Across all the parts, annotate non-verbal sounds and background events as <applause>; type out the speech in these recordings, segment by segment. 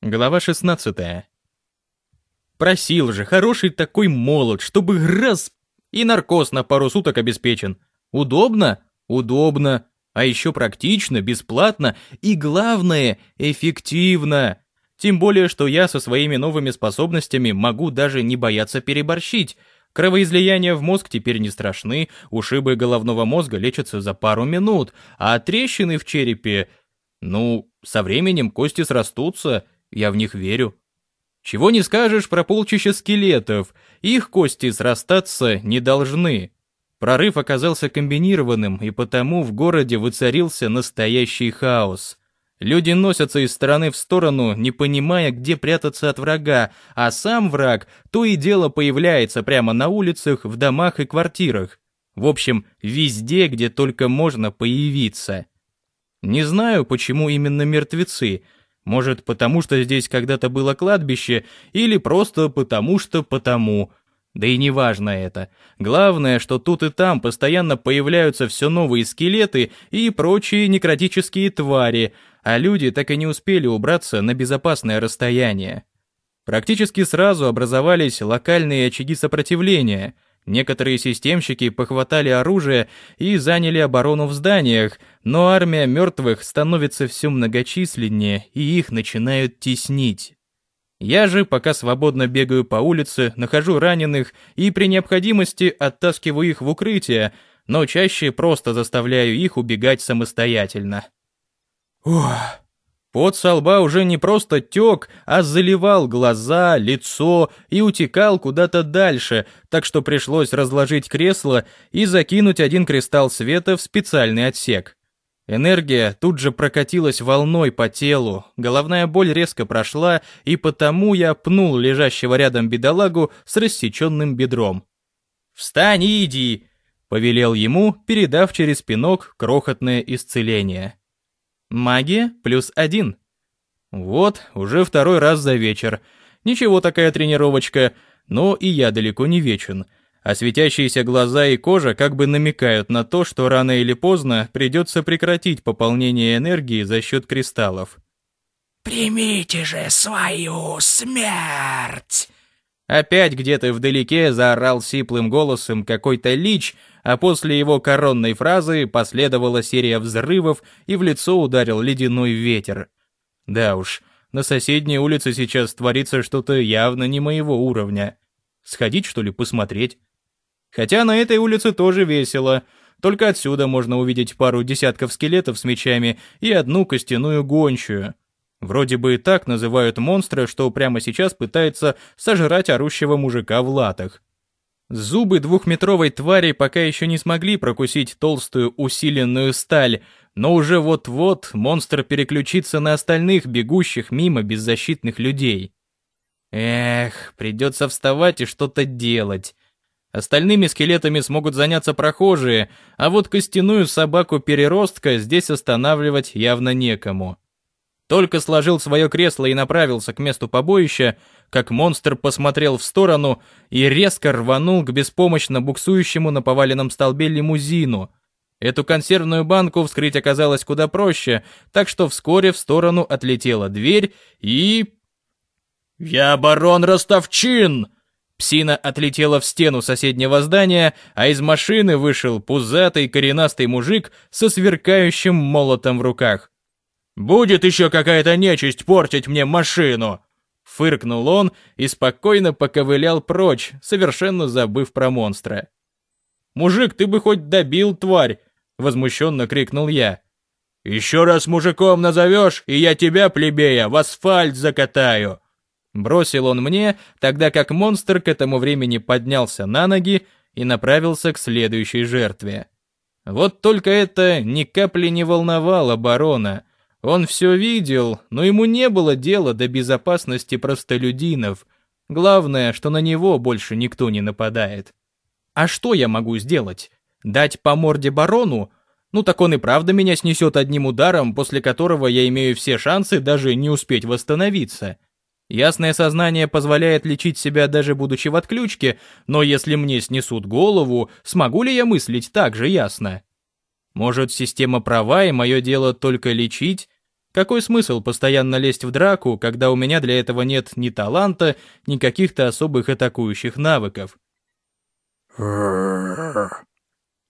Глава 16. Просил же, хороший такой молот, чтобы раз и наркоз на пару суток обеспечен. Удобно? Удобно. А еще практично, бесплатно и, главное, эффективно. Тем более, что я со своими новыми способностями могу даже не бояться переборщить. Кровоизлияния в мозг теперь не страшны, ушибы головного мозга лечатся за пару минут, а трещины в черепе... Ну, со временем кости срастутся, я в них верю. Чего не скажешь про полчища скелетов, их кости срастаться не должны. Прорыв оказался комбинированным, и потому в городе воцарился настоящий хаос. Люди носятся из стороны в сторону, не понимая, где прятаться от врага, а сам враг то и дело появляется прямо на улицах, в домах и квартирах. В общем, везде, где только можно появиться. Не знаю, почему именно мертвецы — может, потому что здесь когда-то было кладбище, или просто потому что потому. Да и не важно это. Главное, что тут и там постоянно появляются все новые скелеты и прочие некротические твари, а люди так и не успели убраться на безопасное расстояние. Практически сразу образовались локальные очаги сопротивления — Некоторые системщики похватали оружие и заняли оборону в зданиях, но армия мертвых становится все многочисленнее, и их начинают теснить. Я же пока свободно бегаю по улице, нахожу раненых и при необходимости оттаскиваю их в укрытие, но чаще просто заставляю их убегать самостоятельно. Ух. Пот со лба уже не просто тек, а заливал глаза, лицо и утекал куда-то дальше, так что пришлось разложить кресло и закинуть один кристалл света в специальный отсек. Энергия тут же прокатилась волной по телу, головная боль резко прошла, и потому я пнул лежащего рядом бедолагу с рассеченным бедром. «Встань и иди!» — повелел ему, передав через пинок крохотное исцеление. Магия плюс один. Вот, уже второй раз за вечер. Ничего такая тренировочка, но и я далеко не вечен. А светящиеся глаза и кожа как бы намекают на то, что рано или поздно придется прекратить пополнение энергии за счет кристаллов. «Примите же свою смерть!» Опять где-то вдалеке заорал сиплым голосом какой-то лич, а после его коронной фразы последовала серия взрывов и в лицо ударил ледяной ветер. Да уж, на соседней улице сейчас творится что-то явно не моего уровня. Сходить, что ли, посмотреть? Хотя на этой улице тоже весело. Только отсюда можно увидеть пару десятков скелетов с мечами и одну костяную гончую. Вроде бы и так называют монстра, что прямо сейчас пытается сожрать орущего мужика в латах. Зубы двухметровой твари пока еще не смогли прокусить толстую усиленную сталь, но уже вот-вот монстр переключится на остальных бегущих мимо беззащитных людей. Эх, придется вставать и что-то делать. Остальными скелетами смогут заняться прохожие, а вот костяную собаку-переростка здесь останавливать явно некому. Только сложил свое кресло и направился к месту побоища, как монстр посмотрел в сторону и резко рванул к беспомощно буксующему на поваленном столбе лимузину. Эту консервную банку вскрыть оказалось куда проще, так что вскоре в сторону отлетела дверь и... «Я барон Ростовчин!» Псина отлетела в стену соседнего здания, а из машины вышел пузатый коренастый мужик со сверкающим молотом в руках. «Будет еще какая-то нечисть портить мне машину!» Фыркнул он и спокойно поковылял прочь, совершенно забыв про монстра. «Мужик, ты бы хоть добил, тварь!» — возмущенно крикнул я. «Еще раз мужиком назовешь, и я тебя, плебея, в асфальт закатаю!» Бросил он мне, тогда как монстр к этому времени поднялся на ноги и направился к следующей жертве. Вот только это ни капли не волновало барона — он все видел, но ему не было дела до безопасности простолюдинов. Главное, что на него больше никто не нападает. А что я могу сделать? Дать по морде барону? Ну так он и правда меня снесет одним ударом, после которого я имею все шансы даже не успеть восстановиться. Ясное сознание позволяет лечить себя даже будучи в отключке, но если мне снесут голову, смогу ли я мыслить так же ясно? Может, система права, и мое дело только лечить? Какой смысл постоянно лезть в драку, когда у меня для этого нет ни таланта, ни каких-то особых атакующих навыков?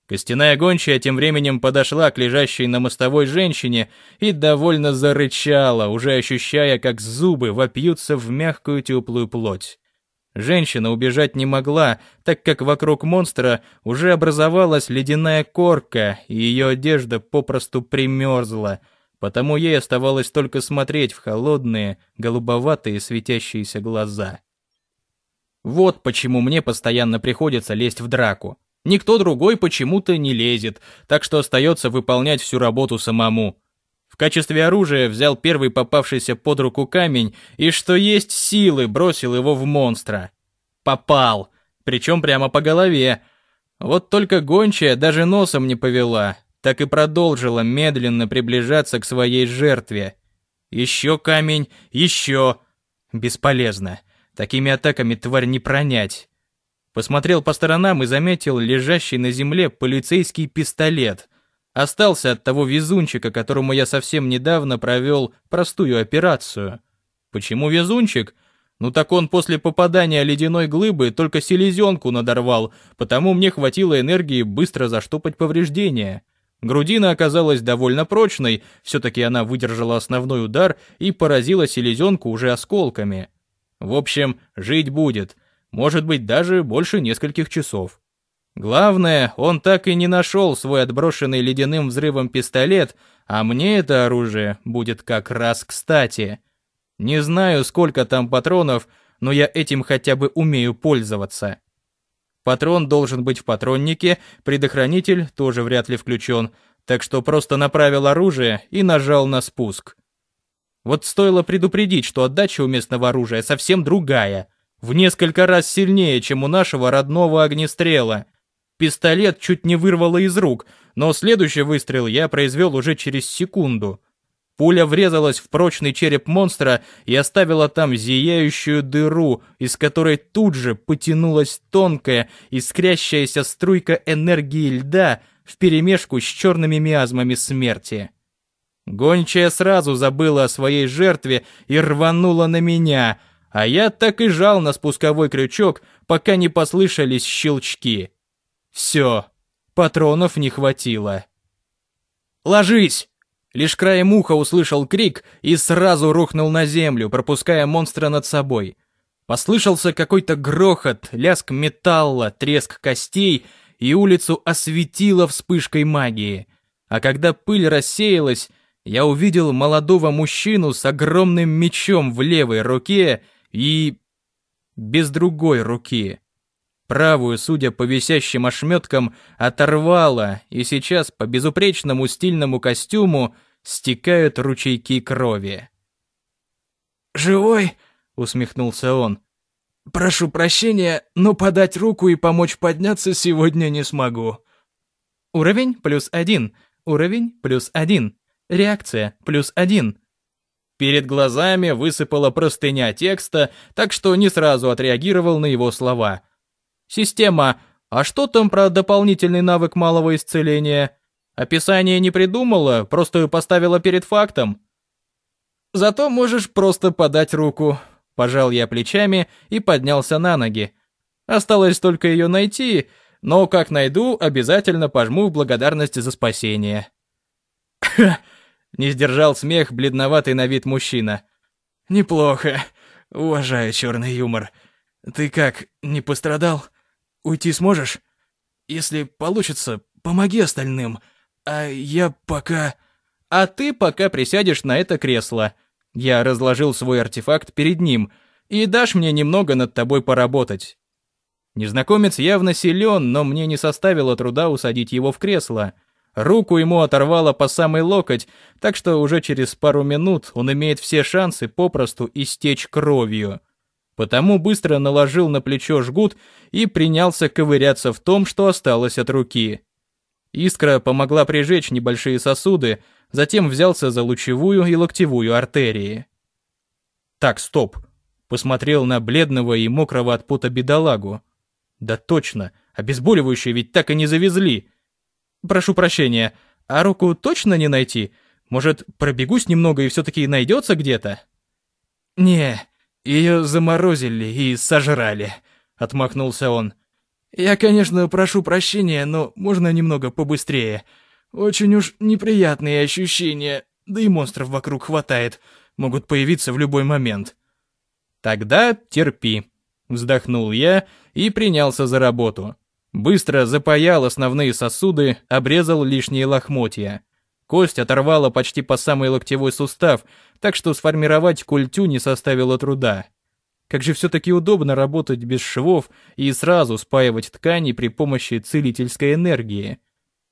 Костяная гончая тем временем подошла к лежащей на мостовой женщине и довольно зарычала, уже ощущая, как зубы вопьются в мягкую теплую плоть. Женщина убежать не могла, так как вокруг монстра уже образовалась ледяная корка, и ее одежда попросту примерзла, потому ей оставалось только смотреть в холодные, голубоватые светящиеся глаза. Вот почему мне постоянно приходится лезть в драку. Никто другой почему-то не лезет, так что остается выполнять всю работу самому. Качестве оружия взял первый попавшийся под руку камень и, что есть силы, бросил его в монстра. Попал, причем прямо по голове. Вот только гончая даже носом не повела, так и продолжила медленно приближаться к своей жертве. Еще камень, еще. Бесполезно. Такими атаками тварь не пронять. Посмотрел по сторонам и заметил лежащий на земле полицейский пистолет. Остался от того везунчика, которому я совсем недавно провел простую операцию. Почему везунчик? Ну так он после попадания ледяной глыбы только селезенку надорвал, потому мне хватило энергии быстро заштопать повреждения. Грудина оказалась довольно прочной, все-таки она выдержала основной удар и поразила селезенку уже осколками. В общем, жить будет — может быть даже больше нескольких часов. Главное, он так и не нашел свой отброшенный ледяным взрывом пистолет, а мне это оружие будет как раз кстати. Не знаю, сколько там патронов, но я этим хотя бы умею пользоваться. Патрон должен быть в патроннике, предохранитель тоже вряд ли включен, так что просто направил оружие и нажал на спуск. Вот стоило предупредить, что отдача у местного оружия совсем другая — в несколько раз сильнее, чем у нашего родного огнестрела. Пистолет чуть не вырвало из рук, но следующий выстрел я произвел уже через секунду. Пуля врезалась в прочный череп монстра и оставила там зияющую дыру, из которой тут же потянулась тонкая, искрящаяся струйка энергии льда вперемешку с черными миазмами смерти. Гончая сразу забыла о своей жертве и рванула на меня, а я так и жал на спусковой крючок, пока не послышались щелчки. Все, патронов не хватило. «Ложись!» Лишь краем уха услышал крик и сразу рухнул на землю, пропуская монстра над собой. Послышался какой-то грохот, лязг металла, треск костей, и улицу осветило вспышкой магии. А когда пыль рассеялась, я увидел молодого мужчину с огромным мечом в левой руке и... без другой руки. Правую, судя по висящим ошметкам, оторвало, и сейчас по безупречному стильному костюму стекают ручейки крови. «Живой?» — усмехнулся он. «Прошу прощения, но подать руку и помочь подняться сегодня не смогу». Уровень плюс один, уровень плюс один, реакция плюс один, Перед глазами высыпала простыня текста, так что не сразу отреагировал на его слова. «Система, а что там про дополнительный навык малого исцеления? Описание не придумала, просто поставила перед фактом». «Зато можешь просто подать руку», — пожал я плечами и поднялся на ноги. Осталось только ее найти, но как найду, обязательно пожму в благодарность за спасение. <laughs> Не сдержал смех бледноватый на вид мужчина. «Неплохо. Уважаю черный юмор. Ты как, не пострадал? Уйти сможешь? Если получится, помоги остальным. А я пока...» «А ты пока присядешь на это кресло». Я разложил свой артефакт перед ним. «И дашь мне немного над тобой поработать». Незнакомец явно силен, но мне не составило труда усадить его в кресло. Руку ему оторвало по самый локоть, так что уже через пару минут он имеет все шансы попросту истечь кровью. Потому быстро наложил на плечо жгут и принялся ковыряться в том, что осталось от руки. Искра помогла прижечь небольшие сосуды, затем взялся за лучевую и локтевую артерии. Так, стоп. Посмотрел на бледного и мокрого от пота бедолагу. Да точно, обезболивающее ведь так и не завезли. Прошу прощения, а руку точно не найти? Может, пробегусь немного и все-таки найдется где-то?» «Не, ее заморозили и сожрали», — отмахнулся он. «Я, конечно, прошу прощения, но можно немного побыстрее. Очень уж неприятные ощущения, да и монстров вокруг хватает, могут появиться в любой момент». «Тогда терпи», — вздохнул я и принялся за работу. Быстро запаял основные сосуды, обрезал лишние лохмотья. Кость оторвала почти по самый локтевой сустав, так что сформировать культю не составило труда. Как же все-таки удобно работать без швов и сразу спаивать ткани при помощи целительской энергии.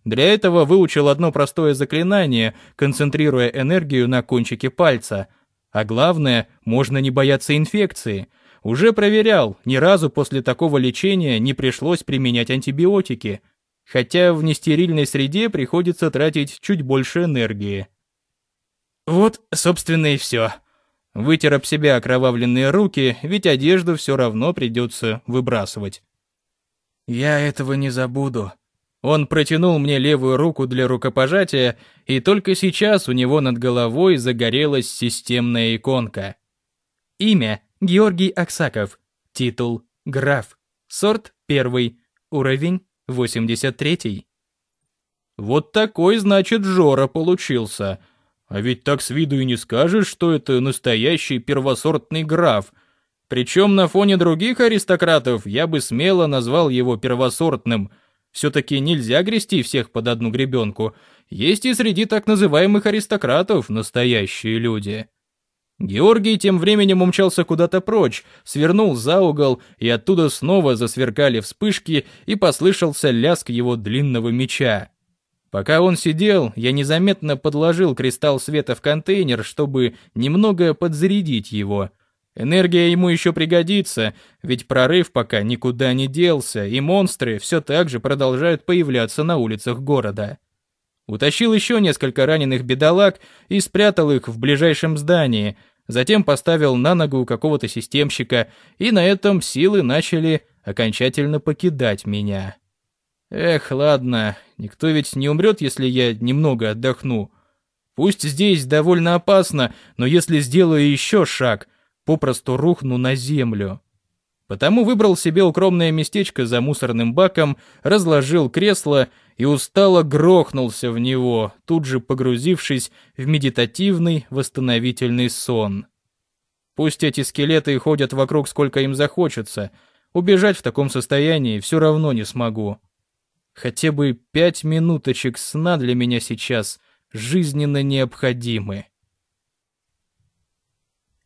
Для этого выучил одно простое заклинание, концентрируя энергию на кончике пальца. А главное, можно не бояться инфекции. Уже проверял, ни разу после такого лечения не пришлось применять антибиотики – хотя в нестерильной среде приходится тратить чуть больше энергии. Вот, собственно, и все. Вытер об себя окровавленные руки, ведь одежду все равно придется выбрасывать. «Я этого не забуду». Он протянул мне левую руку для рукопожатия, и только сейчас у него над головой загорелась системная иконка. Имя – Георгий Аксаков. Титул – граф. Сорт – первый. Уровень 83-й. Вот такой, значит, Жора получился. А ведь так с виду и не скажешь, что это настоящий первосортный граф. Причем на фоне других аристократов я бы смело назвал его первосортным. Все-таки нельзя грести всех под одну гребенку. Есть и среди так называемых аристократов настоящие люди. Георгий тем временем умчался куда-то прочь, свернул за угол, и оттуда снова засверкали вспышки, и послышался лязг его длинного меча. Пока он сидел, я незаметно подложил кристалл света в контейнер, чтобы немного подзарядить его. Энергия ему еще пригодится, ведь прорыв пока никуда не делся, и монстры все так же продолжают появляться на улицах города. Утащил еще несколько раненых бедолаг и спрятал их в ближайшем здании, затем поставил на ногу какого-то системщика, и на этом силы начали окончательно покидать меня. Эх, ладно, никто ведь не умрет, если я немного отдохну. Пусть здесь довольно опасно, но если сделаю еще шаг, попросту рухну на землю. Потому выбрал себе укромное местечко за мусорным баком, разложил кресло и устало грохнулся в него, тут же погрузившись в медитативный восстановительный сон. Пусть эти скелеты ходят вокруг сколько им захочется, убежать в таком состоянии все равно не смогу. Хотя бы пять минуточек сна для меня сейчас жизненно необходимы.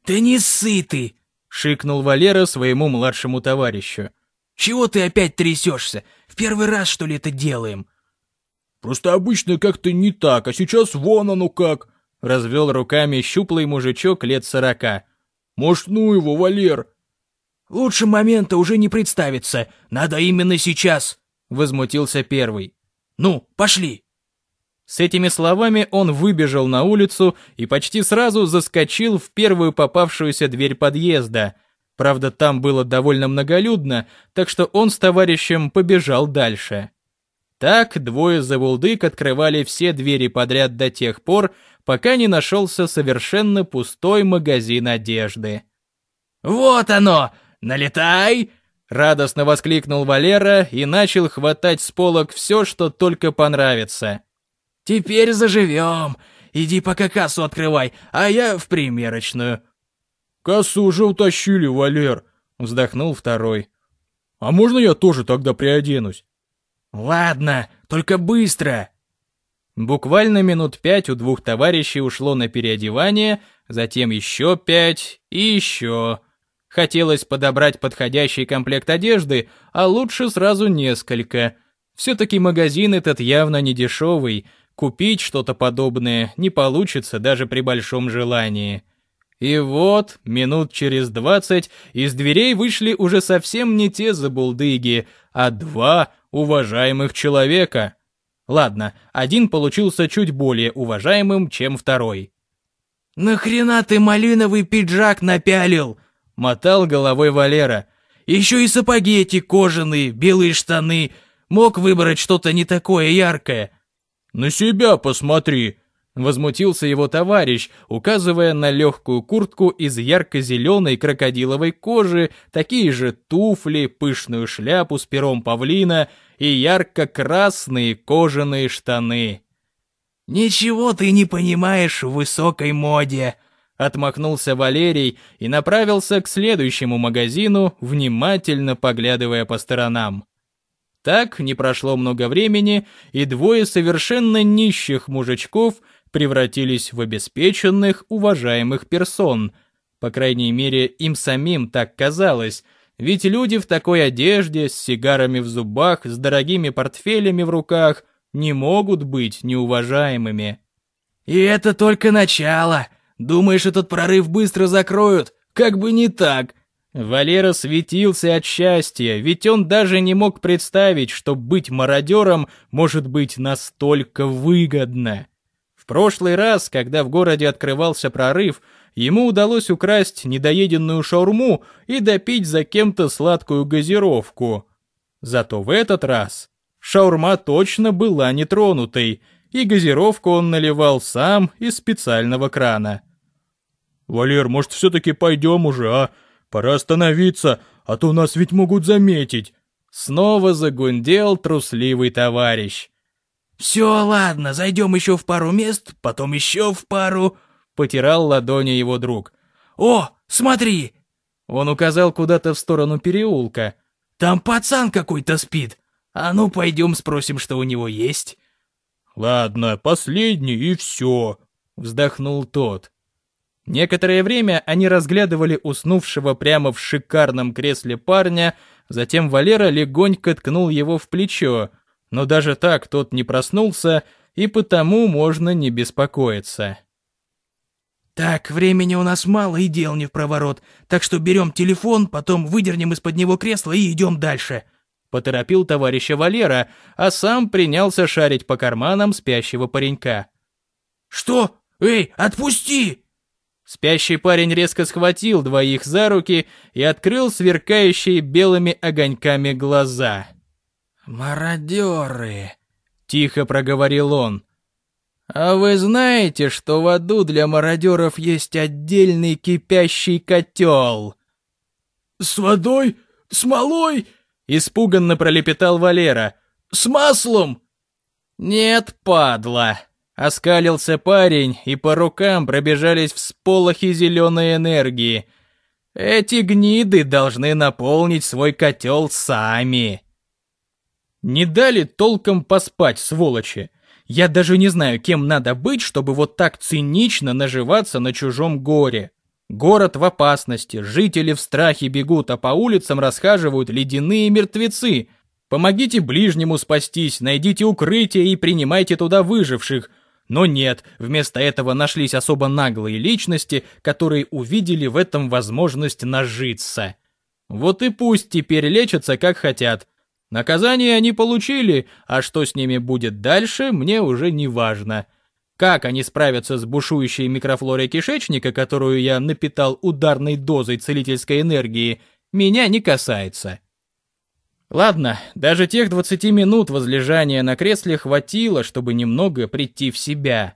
«Да не сытый!» — шикнул Валера своему младшему товарищу. «Чего ты опять трясешься? В первый раз, что ли, это делаем?» Просто обычно как-то не так, а сейчас вон оно как!» Развел руками щуплый мужичок лет сорока. «Может, ну его, Валер!» «Лучше момента уже не представится, надо именно сейчас!» Возмутился первый. «Ну, пошли!» С этими словами он выбежал на улицу и почти сразу заскочил в первую попавшуюся дверь подъезда. Правда, там было довольно многолюдно, так что он с товарищем побежал дальше. Так двое завулдык открывали все двери подряд до тех пор, пока не нашелся совершенно пустой магазин одежды. «Вот оно! Налетай!» Радостно воскликнул Валера и начал хватать с полок все, что только понравится. «Теперь заживем. Иди пока кассу открывай, а я в примерочную». «Кассу уже утащили, Валер», — вздохнул второй. «А можно я тоже тогда приоденусь?» «Ладно, только быстро!» Буквально минут пять у двух товарищей ушло на переодевание, затем еще пять и еще. Хотелось подобрать подходящий комплект одежды, а лучше сразу несколько. Все-таки магазин этот явно не дешевый, купить что-то подобное не получится даже при большом желании. И вот, минут через двадцать, из дверей вышли уже совсем не те забулдыги, а два уважаемых человека. Ладно, один получился чуть более уважаемым, чем второй. «Нахрена ты малиновый пиджак напялил?» — мотал головой Валера. «Еще и сапоги эти кожаные, белые штаны. Мог выбрать что-то не такое яркое». «На себя посмотри!» Возмутился его товарищ, указывая на легкую куртку из ярко-зеленой крокодиловой кожи, такие же туфли, пышную шляпу с пером павлина и ярко-красные кожаные штаны. «Ничего ты не понимаешь в высокой моде», — отмахнулся Валерий и направился к следующему магазину, внимательно поглядывая по сторонам. Так не прошло много времени, и двое совершенно нищих мужичков превратились в обеспеченных, уважаемых персон. По крайней мере, им самим так казалось, ведь люди в такой одежде, с сигарами в зубах, с дорогими портфелями в руках не могут быть неуважаемыми. «И это только начало. Думаешь, этот прорыв быстро закроют? Как бы не так!» Валера светился от счастья, ведь он даже не мог представить, что быть мародером может быть настолько выгодно. В прошлый раз, когда в городе открывался прорыв, ему удалось украсть недоеденную шаурму и допить за кем-то сладкую газировку. Зато в этот раз шаурма точно была нетронутой, и газировку он наливал сам из специального крана. «Валер, может, все-таки пойдем уже, а?» Пора остановиться, а то нас ведь могут заметить. Снова загундел трусливый товарищ. «Все, ладно, зайдем еще в пару мест, потом еще в пару», — потирал ладони его друг. «О, смотри!» Он указал куда-то в сторону переулка. «Там пацан какой-то спит. А ну, пойдем спросим, что у него есть». «Ладно, последний и все», — вздохнул тот. Некоторое время они разглядывали уснувшего прямо в шикарном кресле парня, затем Валера легонько ткнул его в плечо, но даже так тот не проснулся, и потому можно не беспокоиться. «Так, времени у нас мало и дел не в проворот, так что берем телефон, потом выдернем из-под него кресло и идем дальше», — поторопил товарища Валера, а сам принялся шарить по карманам спящего паренька. «Что? Эй, отпусти!» Спящий парень резко схватил двоих за руки и открыл сверкающие белыми огоньками глаза. «Мародеры!» — тихо проговорил он. «А вы знаете, что в аду для мародеров есть отдельный кипящий котел?» «С водой? Смолой?» — испуганно пролепетал Валера. «С маслом?» «Нет, падла!» Оскалился парень, и по рукам пробежались всполохи зеленой энергии. Эти гниды должны наполнить свой котел сами. Не дали толком поспать, сволочи. Я даже не знаю, кем надо быть, чтобы вот так цинично наживаться на чужом горе. Город в опасности, жители в страхе бегут, а по улицам расхаживают ледяные мертвецы. Помогите ближнему спастись, найдите укрытие и принимайте туда выживших, но нет, вместо этого нашлись особо наглые личности, которые увидели в этом возможность нажиться. Вот и пусть теперь лечатся как хотят. Наказание они получили, а что с ними будет дальше, мне уже не важно. Как они справятся с бушующей микрофлорой кишечника, которую я напитал ударной дозой целительской энергии, меня не касается. Ладно, даже тех 20 минут возлежания на кресле хватило, чтобы немного прийти в себя.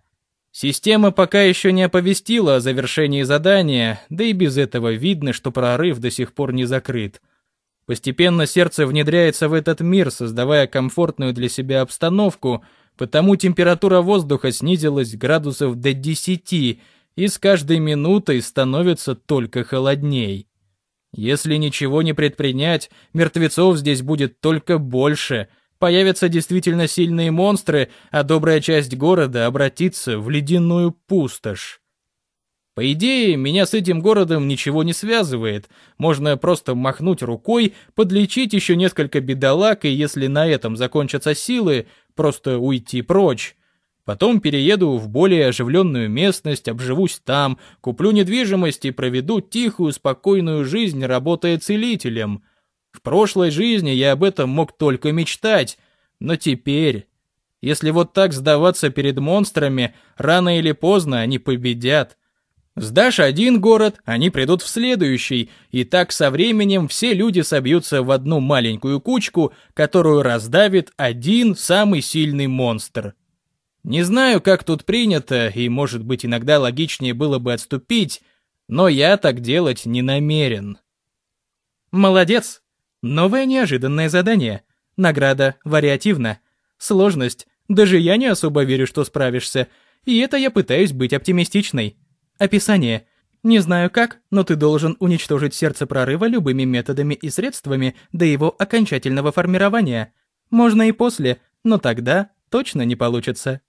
Система пока еще не оповестила о завершении задания, да и без этого видно, что прорыв до сих пор не закрыт. Постепенно сердце внедряется в этот мир, создавая комфортную для себя обстановку, потому температура воздуха снизилась градусов до 10 и с каждой минутой становится только холодней. Если ничего не предпринять, мертвецов здесь будет только больше. Появятся действительно сильные монстры, а добрая часть города обратится в ледяную пустошь. По идее, меня с этим городом ничего не связывает. Можно просто махнуть рукой, подлечить еще несколько бедолаг, и если на этом закончатся силы, просто уйти прочь. Потом перееду в более оживленную местность, обживусь там, куплю недвижимость и проведу тихую, спокойную жизнь, работая целителем. В прошлой жизни я об этом мог только мечтать, но теперь... Если вот так сдаваться перед монстрами, рано или поздно они победят. Сдашь один город, они придут в следующий, и так со временем все люди собьются в одну маленькую кучку, которую раздавит один самый сильный монстр. Не знаю, как тут принято, и, может быть, иногда логичнее было бы отступить, но я так делать не намерен. Молодец! Новое неожиданное задание. Награда вариативна. Сложность. Даже я не особо верю, что справишься. И это я пытаюсь быть оптимистичной. Описание. Не знаю как, но ты должен уничтожить сердце прорыва любыми методами и средствами до его окончательного формирования. Можно и после, но тогда точно не получится.